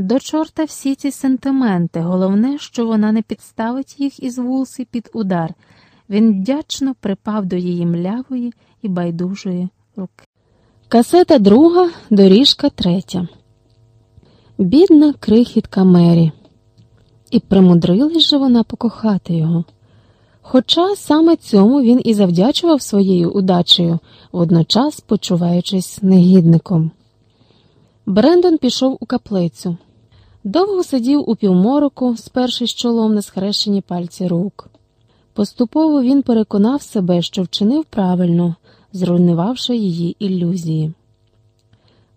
До чорта всі ці сентименти, головне, що вона не підставить їх із вулси під удар. Він вдячно припав до її млявої і байдужої руки. Касета друга, доріжка третя. Бідна крихітка Мері. І примудрилась же вона покохати його. Хоча саме цьому він і завдячував своєю удачею, водночас почуваючись негідником. Брендон пішов у каплицю. Довго сидів у півмороку, спершись чолом на схрещені пальці рук. Поступово він переконав себе, що вчинив правильно, зруйнувавши її ілюзії.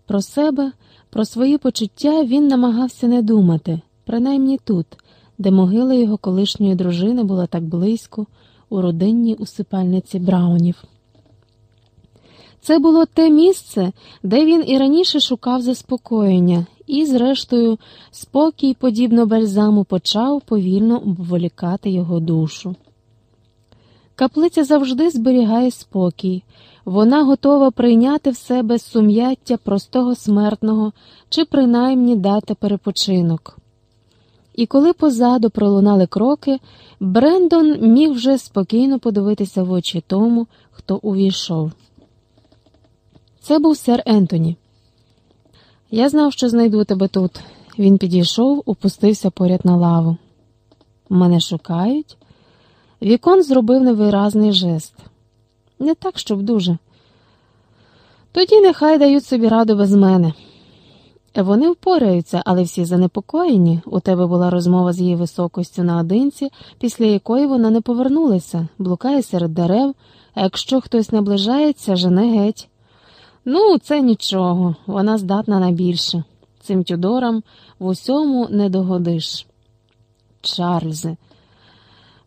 Про себе, про свої почуття він намагався не думати, принаймні тут, де могила його колишньої дружини була так близько, у родинній усипальниці Браунів. Це було те місце, де він і раніше шукав заспокоєння, і, зрештою, спокій, подібно бальзаму, почав повільно обволікати його душу. Каплиця завжди зберігає спокій, вона готова прийняти в себе сум'яття простого смертного чи принаймні дати перепочинок. І коли позаду пролунали кроки, Брендон міг вже спокійно подивитися в очі тому, хто увійшов. Це був сер Ентоні. Я знав, що знайду тебе тут. Він підійшов, опустився поряд на лаву. Мене шукають. Вікон зробив невиразний жест. Не так, щоб дуже. Тоді нехай дають собі раду без мене. Вони впораються, але всі занепокоєні. У тебе була розмова з її високостю наодинці, після якої вона не повернулася, блукає серед дерев, а якщо хтось наближається, жене геть. Ну, це нічого, вона здатна на більше. Цим тюдорам в усьому не догодиш. Чарльзе.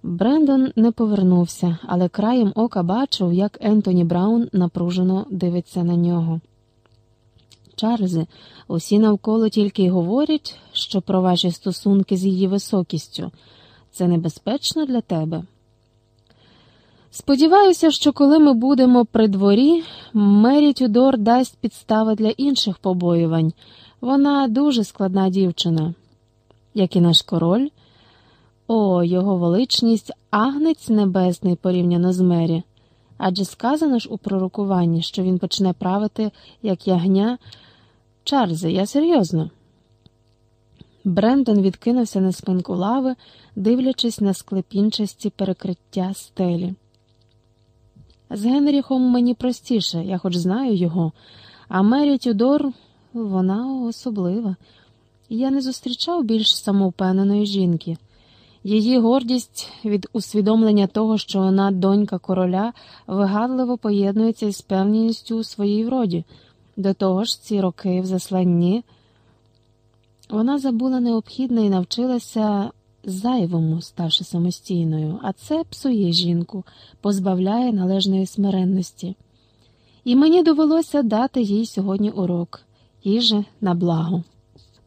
Брендон не повернувся, але краєм ока бачив, як Ентоні Браун напружено дивиться на нього. Чарльзе, усі навколо тільки й говорять, що про ваші стосунки з її високістю. Це небезпечно для тебе. Сподіваюся, що коли ми будемо при дворі, Мері Тюдор дасть підстави для інших побоювань. Вона дуже складна дівчина, як і наш король. О, його величність, агнець небесний порівняно з Мері. Адже сказано ж у пророкуванні, що він почне правити, як ягня. Чарльзе, я серйозно. Брендон відкинувся на спинку лави, дивлячись на склепінчасті перекриття стелі. З Генріхом мені простіше, я хоч знаю його, а Мері Тюдор вона особлива. Я не зустрічав більш самовпевненої жінки. Її гордість від усвідомлення того, що вона донька короля, вигадливо поєднується із певністю у своїй вроді. До того ж, ці роки в засланні вона забула необхідне і навчилася зайвому, ставши самостійною, а це псує жінку, позбавляє належної смиренності. І мені довелося дати їй сьогодні урок, їй на благо.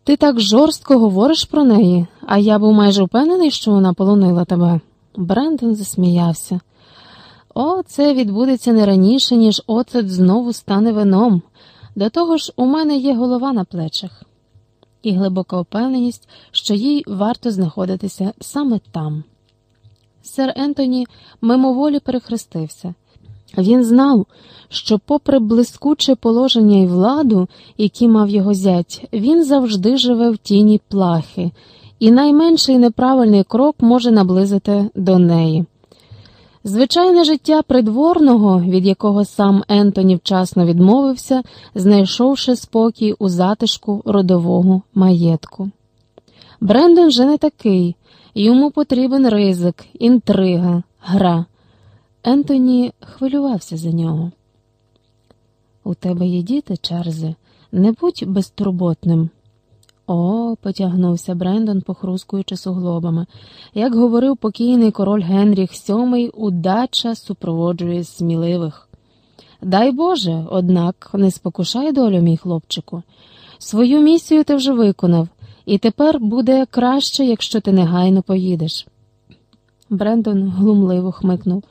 Ти так жорстко говориш про неї, а я був майже впевнений, що вона полонила тебе. Брендон засміявся. О, це відбудеться не раніше, ніж оцет знову стане вином. До того ж, у мене є голова на плечах і глибока впевненість, що їй варто знаходитися саме там. Сер Ентоні мимоволі перехрестився. Він знав, що, попри блискуче положення і владу, які мав його зять, він завжди живе в тіні плахи, і найменший неправильний крок може наблизити до неї. Звичайне життя придворного, від якого сам Ентоні вчасно відмовився, знайшовши спокій у затишку родового маєтку. Брендон же не такий, йому потрібен ризик, інтрига, гра. Ентоні хвилювався за нього. У тебе є діти, Чарльзе? не будь безтурботним. О, потягнувся Брендон, похрускуючи суглобами. Як говорив покійний король Генріх VII, удача супроводжує сміливих. Дай Боже, однак не спокушай долю, мій хлопчику. Свою місію ти вже виконав, і тепер буде краще, якщо ти негайно поїдеш. Брендон глумливо хмикнув.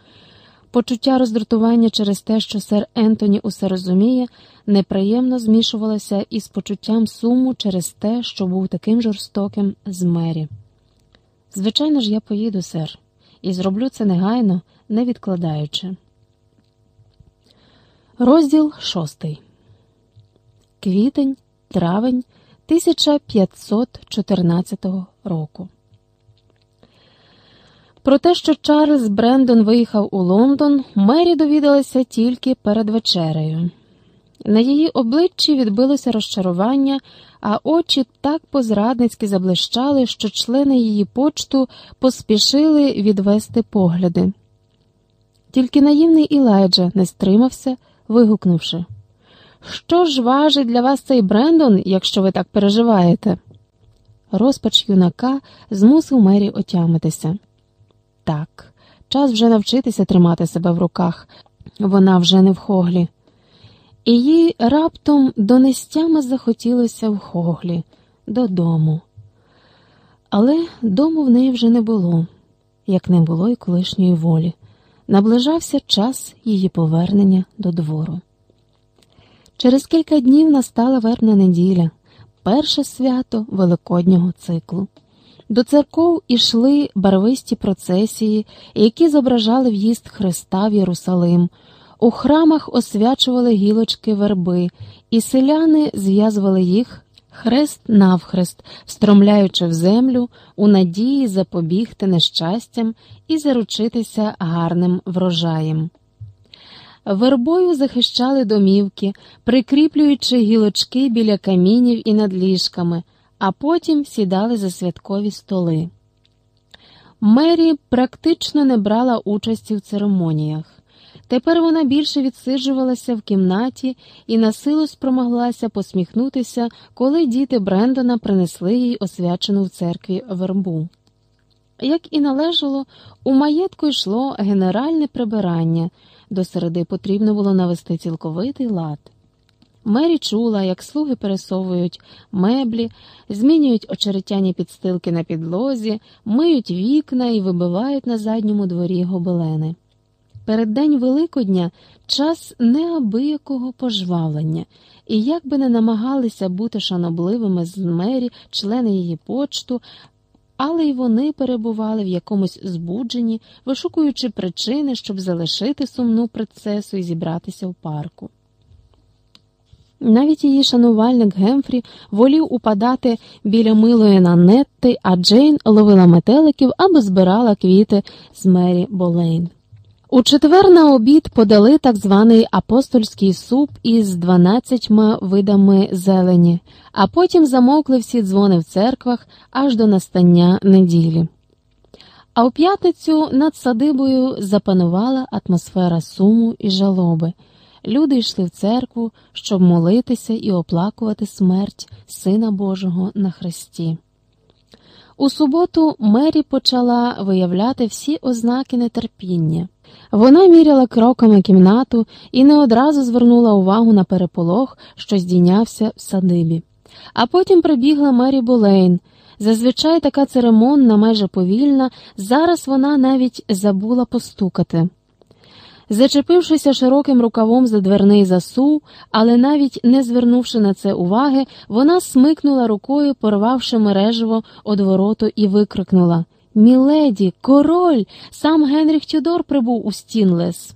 Почуття роздратування через те, що сер Ентоні усе розуміє, неприємно змішувалося із почуттям суму через те, що був таким жорстоким з мері. Звичайно ж, я поїду, сер, і зроблю це негайно, не відкладаючи. Розділ шостий. Квітень, травень 1514 року. Про те, що Чарльз Брендон виїхав у Лондон, Мері довідалася тільки перед вечерею. На її обличчі відбилося розчарування, а очі так позрадницьки заблищали, що члени її почту поспішили відвести погляди. Тільки наївний Ілайджа не стримався, вигукнувши Що ж важить для вас цей Брендон, якщо ви так переживаєте? Розпач юнака змусив Мері отямитися. Так, час вже навчитися тримати себе в руках, вона вже не в хоглі. І їй раптом донестями захотілося в хоглі додому. Але дому в неї вже не було, як не було й колишньої волі. Наближався час її повернення до двору. Через кілька днів настала вербна неділя, перше свято Великоднього циклу. До церков ішли барвисті процесії, які зображали в'їзд Христа в Єрусалим. У храмах освячували гілочки верби, і селяни зв'язували їх хрест навхрест, встромляючи в землю у надії запобігти нещастям і заручитися гарним врожаєм. Вербою захищали домівки, прикріплюючи гілочки біля камінів і над ліжками а потім сідали за святкові столи. Мері практично не брала участі в церемоніях. Тепер вона більше відсиджувалася в кімнаті і на силу спромоглася посміхнутися, коли діти Брендона принесли їй освячену в церкві вербу. Як і належало, у маєтку йшло генеральне прибирання, до середи потрібно було навести цілковитий лад. Мері чула, як слуги пересовують меблі, змінюють очеретяні підстилки на підлозі, миють вікна і вибивають на задньому дворі гобелени. Перед день Великодня час неабиякого пожвавлення, і як би не намагалися бути шанобливими з мері, члени її почту, але й вони перебували в якомусь збудженні, вишукуючи причини, щоб залишити сумну процесу і зібратися в парку. Навіть її шанувальник Гемфрі волів упадати біля милої Нанетти, а Джейн ловила метеликів або збирала квіти з Мері Болейн. У четвер на обід подали так званий апостольський суп із дванадцятьма видами зелені, а потім замовкли всі дзвони в церквах аж до настання неділі. А у п'ятницю над садибою запанувала атмосфера суму і жалоби. Люди йшли в церкву, щоб молитися і оплакувати смерть Сина Божого на хресті. У суботу Мері почала виявляти всі ознаки нетерпіння. Вона міряла кроками кімнату і не одразу звернула увагу на переполох, що здійнявся в садибі. А потім прибігла Мері Болейн. Зазвичай така церемонна, майже повільна, зараз вона навіть забула постукати. Зачепившися широким рукавом за дверний засув, але навіть не звернувши на це уваги, вона смикнула рукою, порвавши мережево одвороту, і викрикнула Міледі, король! Сам Генріх Тюдор прибув у Стінлес.